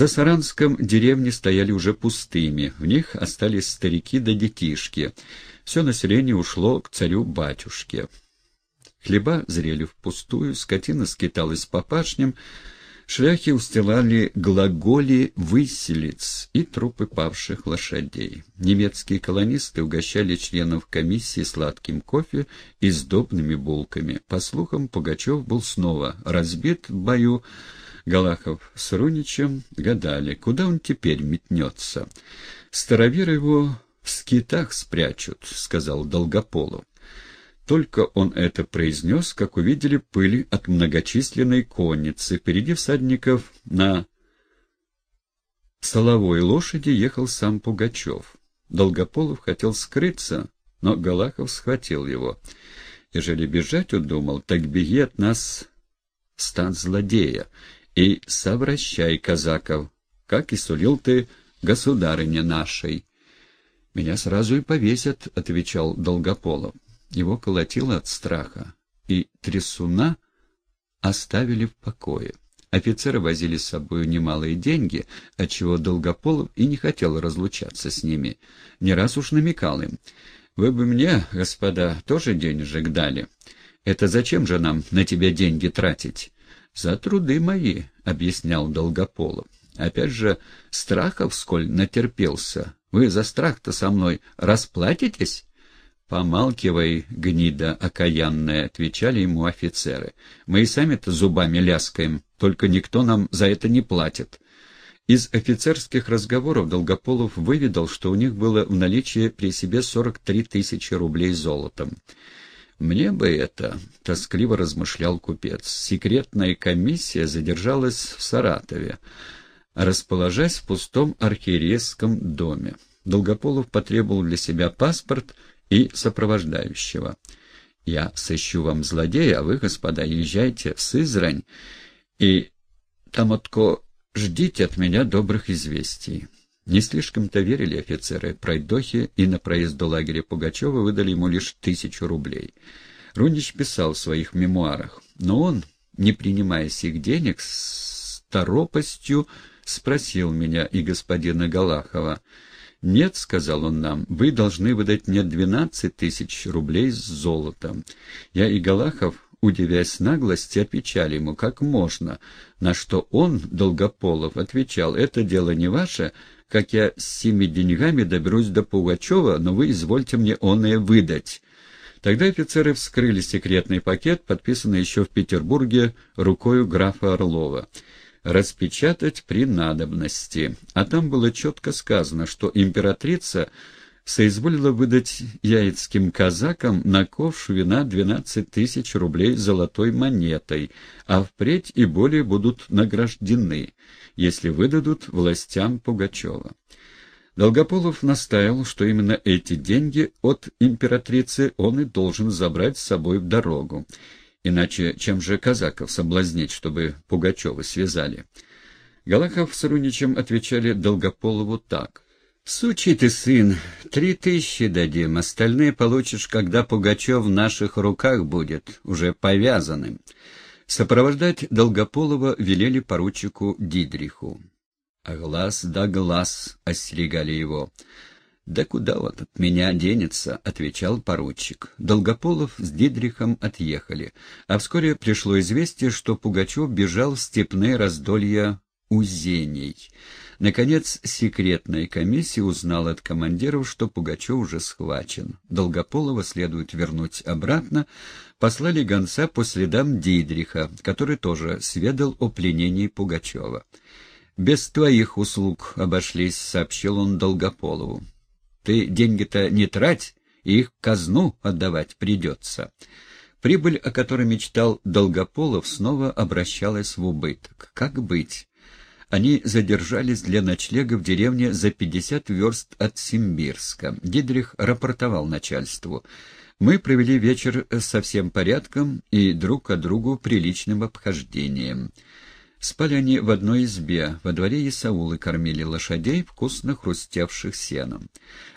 За Саранском деревни стояли уже пустыми, в них остались старики да детишки. Все население ушло к царю-батюшке. Хлеба зрели впустую, скотина скиталась по пашням, шляхи устилали глаголи выселиц и трупы павших лошадей. Немецкие колонисты угощали членов комиссии сладким кофе и сдобными булками. По слухам, Пугачев был снова разбит в бою, Галахов с Руничем гадали, куда он теперь метнется. «Староверы его в скитах спрячут», — сказал Долгополов. Только он это произнес, как увидели пыль от многочисленной конницы. Впереди всадников на соловой лошади ехал сам Пугачев. Долгополов хотел скрыться, но Галахов схватил его. Ежели бежать удумал, так беги от нас стан злодея и совращай казаков, как и сулил ты государыне нашей. — Меня сразу и повесят, — отвечал Долгополов. Его колотило от страха, и трясуна оставили в покое. Офицеры возили с собой немалые деньги, отчего Долгополов и не хотел разлучаться с ними. Не раз уж намекал им. «Вы бы мне, господа, тоже денежек дали. Это зачем же нам на тебя деньги тратить?» «За труды мои», — объяснял Долгополов. «Опять же, страхов сколь натерпелся. Вы за страх-то со мной расплатитесь?» «Помалкивай, гнида окаянная», — отвечали ему офицеры. «Мы и сами-то зубами ляскаем, только никто нам за это не платит». Из офицерских разговоров Долгополов выведал, что у них было в наличии при себе 43 тысячи рублей золотом. «Мне бы это», — тоскливо размышлял купец. «Секретная комиссия задержалась в Саратове, расположась в пустом архиерейском доме. Долгополов потребовал для себя паспорт — и сопровождающего. Я сыщу вам злодея, а вы, господа, езжайте в Сызрань, и там отко ждите от меня добрых известий». Не слишком-то верили офицеры пройдохи, и на проезд до лагеря Пугачева выдали ему лишь тысячу рублей. Рунич писал в своих мемуарах, но он, не принимая сих денег, с торопостью спросил меня и господина Галахова — «Нет», — сказал он нам, — «вы должны выдать мне двенадцать тысяч рублей с золотом». Я и Галахов, удивясь наглости, отвечали ему, как можно, на что он, Долгополов, отвечал, «Это дело не ваше, как я с семи деньгами доберусь до Пугачева, но вы извольте мне оное выдать». Тогда офицеры вскрыли секретный пакет, подписанный еще в Петербурге рукою графа Орлова распечатать при надобности. А там было четко сказано, что императрица соизволила выдать яицким казакам на ковш вина 12 тысяч рублей золотой монетой, а впредь и более будут награждены, если выдадут властям Пугачева. Долгополов настаивал, что именно эти деньги от императрицы он и должен забрать с собой в дорогу, Иначе чем же казаков соблазнить, чтобы Пугачева связали? Галахов с Руничем отвечали Долгополову так. «Сучий ты сын, три тысячи дадим, остальные получишь, когда Пугачев в наших руках будет, уже повязанным». Сопровождать Долгополова велели поручику Дидриху. А глаз да глаз остерегали его. «Да куда вот от меня денется?» — отвечал поручик. Долгополов с Дидрихом отъехали, а вскоре пришло известие, что Пугачев бежал в степные раздолья Узеней. Наконец, секретная комиссия узнала от командиров, что Пугачев уже схвачен. Долгополова следует вернуть обратно. Послали гонца по следам Дидриха, который тоже сведал о пленении Пугачева. «Без твоих услуг обошлись», — сообщил он Долгополову. Ты деньги-то не трать, их казну отдавать придется. Прибыль, о которой мечтал Долгополов, снова обращалась в убыток. Как быть? Они задержались для ночлега в деревне за 50 верст от Симбирска. Дидрих рапортовал начальству. Мы провели вечер со всем порядком и друг к другу приличным обхождением. Спали они в одной избе, во дворе Исаулы кормили лошадей, вкусно хрустевших сеном.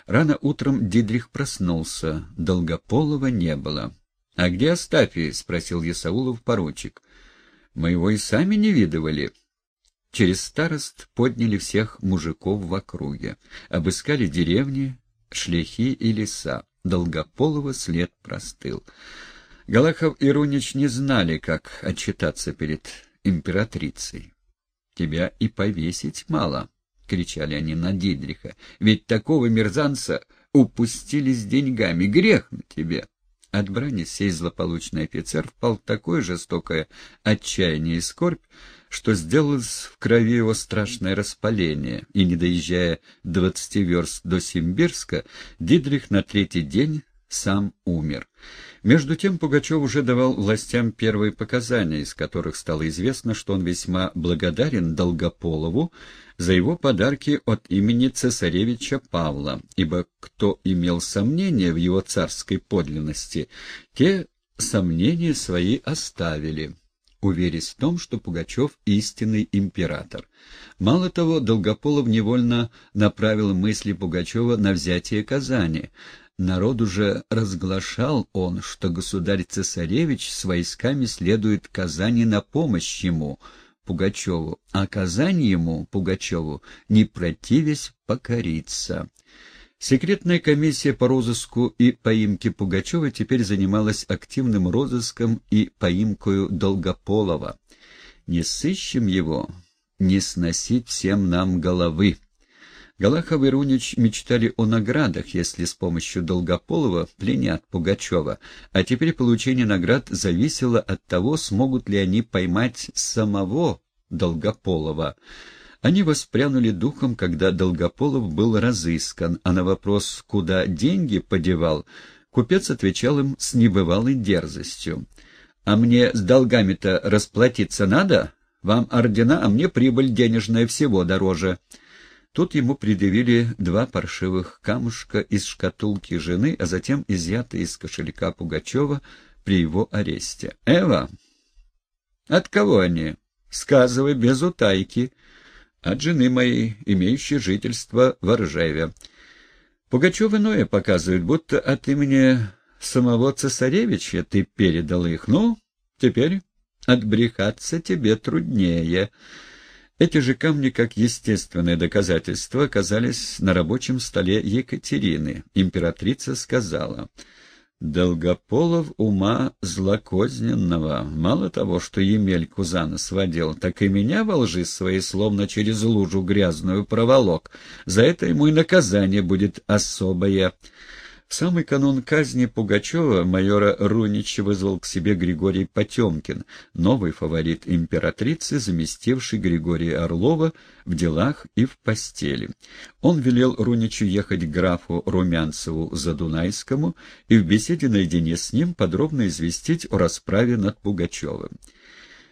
Рано утром Дидрих проснулся, Долгополова не было. — А где Остафий? — спросил Исаулов поручик. — Мы его и сами не видывали. Через старост подняли всех мужиков в округе, обыскали деревни, шляхи и леса. Долгополого след простыл. Галахов и Рунич не знали, как отчитаться перед императрицей. «Тебя и повесить мало», — кричали они на Дидриха, — «ведь такого мерзанца упустили с деньгами. Грех на тебе». От брани сей злополучный офицер впал в такое жестокое отчаяние и скорбь, что сделалось в крови его страшное распаление, и, не доезжая двадцати верст до Симбирска, Дидрих на третий день сам умер. Между тем Пугачев уже давал властям первые показания, из которых стало известно, что он весьма благодарен Долгополову за его подарки от имени цесаревича Павла, ибо кто имел сомнения в его царской подлинности, те сомнения свои оставили уверясь в том, что Пугачев — истинный император. Мало того, Долгополов невольно направил мысли Пугачева на взятие Казани, Народ уже разглашал он, что государь-цесаревич с войсками следует Казани на помощь ему, Пугачеву, а Казань ему, Пугачеву, не противясь, покориться. Секретная комиссия по розыску и поимке Пугачева теперь занималась активным розыском и поимкою Долгополова. «Не сыщем его, не сносить всем нам головы», Галахов и Рунич мечтали о наградах, если с помощью Долгополова пленят Пугачева, а теперь получение наград зависело от того, смогут ли они поймать самого Долгополова. Они воспрянули духом, когда Долгополов был разыскан, а на вопрос, куда деньги подевал, купец отвечал им с небывалой дерзостью. «А мне с долгами-то расплатиться надо? Вам ордена, а мне прибыль денежная всего дороже». Тут ему предъявили два паршивых камушка из шкатулки жены, а затем изъятые из кошелька Пугачева при его аресте. «Эва, от кого они? Сказывай без утайки. От жены моей, имеющей жительство в Ржеве. Пугачев иное показывает, будто от имени самого цесаревича ты передал их. Ну, теперь отбрехаться тебе труднее». Эти же камни, как естественное доказательство, оказались на рабочем столе Екатерины. Императрица сказала, «Долгополов ума злокозненного. Мало того, что Емельку за нос водил, так и меня во лжи своей словно через лужу грязную проволок. За это ему и наказание будет особое». В самый канун казни Пугачева майора Рунича вызвал к себе Григорий Потемкин, новый фаворит императрицы, заместивший Григория Орлова в делах и в постели. Он велел Руничу ехать к графу Румянцеву Задунайскому и в беседе наедине с ним подробно известить о расправе над Пугачевым.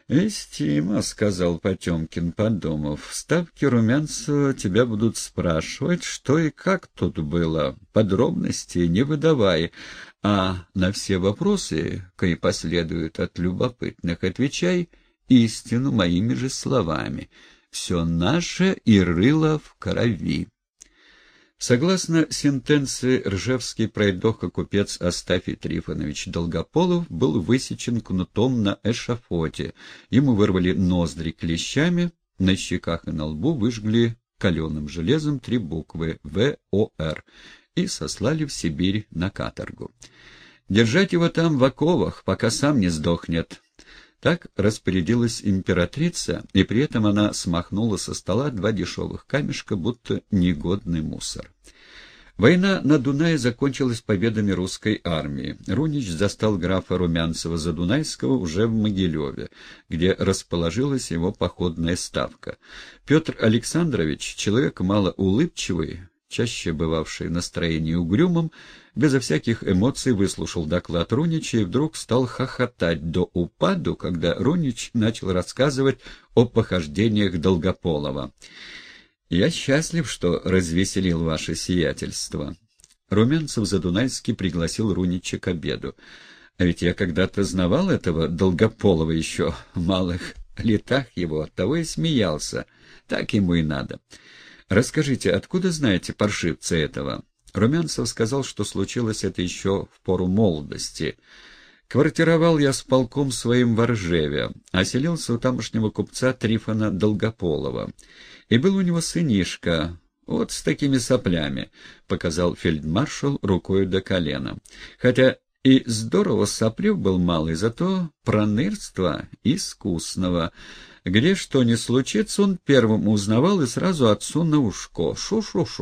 «Эстима», — сказал Потемкин, подумав, — «ставки Румянцева тебя будут спрашивать, что и как тут было, подробностей не выдавай, а на все вопросы, кои последуют от любопытных, отвечай истину моими же словами. Все наше и рыло в крови». Согласно сентенции, ржевский пройдоха-купец Астафий Трифонович Долгополов был высечен кнутом на эшафоте. Ему вырвали ноздри клещами, на щеках и на лбу выжгли каленым железом три буквы «ВОР» и сослали в Сибирь на каторгу. Держать его там в оковах, пока сам не сдохнет. Так распорядилась императрица, и при этом она смахнула со стола два дешевых камешка, будто негодный мусор. Война на Дунае закончилась победами русской армии. Рунич застал графа Румянцева-Задунайского уже в Могилеве, где расположилась его походная ставка. Петр Александрович, человек малоулыбчивый, чаще бывавший в настроении угрюмом, безо всяких эмоций выслушал доклад Рунича и вдруг стал хохотать до упаду, когда Рунич начал рассказывать о похождениях Долгополова. «Я счастлив, что развеселил ваше сиятельство». Румянцев Задунайский пригласил Рунича к обеду. А ведь я когда-то знавал этого Долгополова еще в малых летах его, оттого и смеялся. Так ему и надо. Расскажите, откуда знаете паршивца этого? Румянцев сказал, что случилось это еще в пору молодости. Квартировал я с полком своим в Оржеве, оселился у тамошнего купца Трифона Долгополова. И был у него сынишка, вот с такими соплями, — показал фельдмаршал рукой до колена. Хотя и здорово соплив был малый, зато пронырства искусного. Где что ни случится, он первым узнавал и сразу отцу на ушко. Шу-шу-шу.